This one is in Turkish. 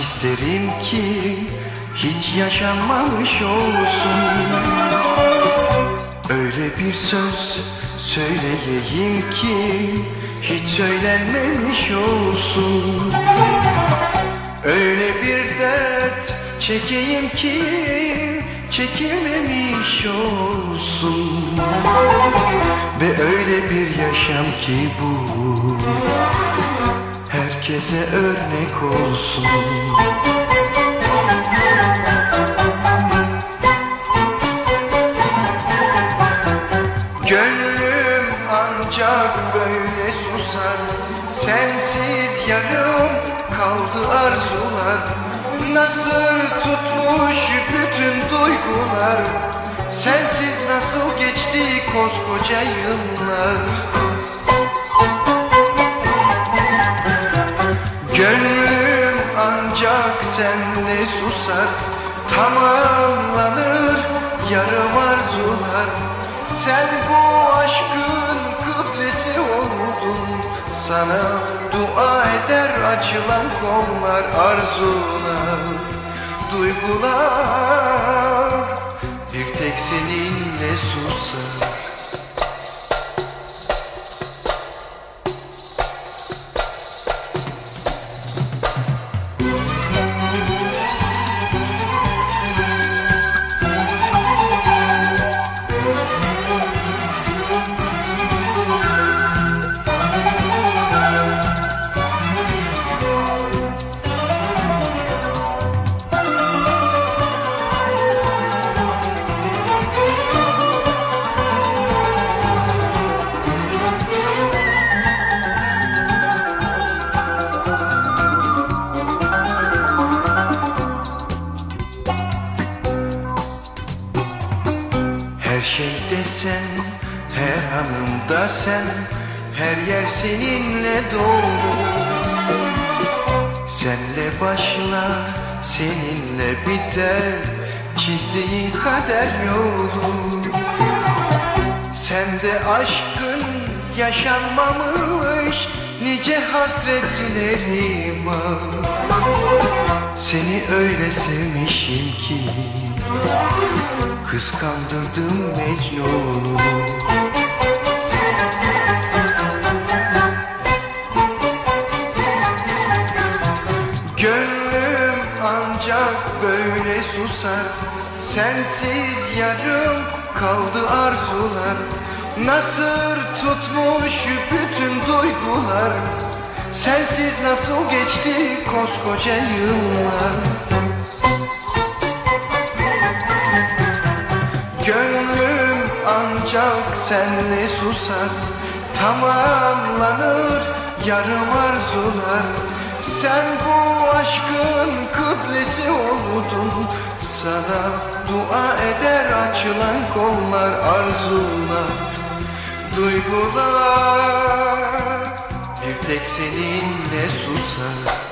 isterim ki hiç yaşanmamış olsun. Öyle bir söz söyleyeyim ki hiç söylenmemiş olsun. Öyle bir dert çekeyim ki çekilmemiş olsun. Ve öyle bir yaşam ki bu herkese örnek olsun. Gönlüm ancak böyle susar. Sensiz yarım kaldı arzular. Nasıl tutmuş bütün duygular? Sensiz nasıl geçti koskoca yıllar susar Tamamlanır yarım arzular. Sen bu aşkın kıblesi oldun Sana dua eder açılan kollar Arzular, duygular Bir tek seninle susar şeyde sen, her anımda sen Her yer seninle dolu. Senle başlar, seninle biter Çizdiğin kader yolu. Sende aşkın yaşanmamış Nice hasretlerim var Seni öyle sevmişim ki Kıskandırdım Mecnun'u. Gönlüm ancak böyle susar. Sensiz yarım kaldı arzular. Nasır tutmuş bütün duygular Sensiz nasıl geçti koskoca yıllar? Gönlüm ancak senle susar Tamamlanır yarım arzular. Sen bu aşkın kıblesi oldun Sana dua eder açılan kollar Arzular, duygular tek seninle susar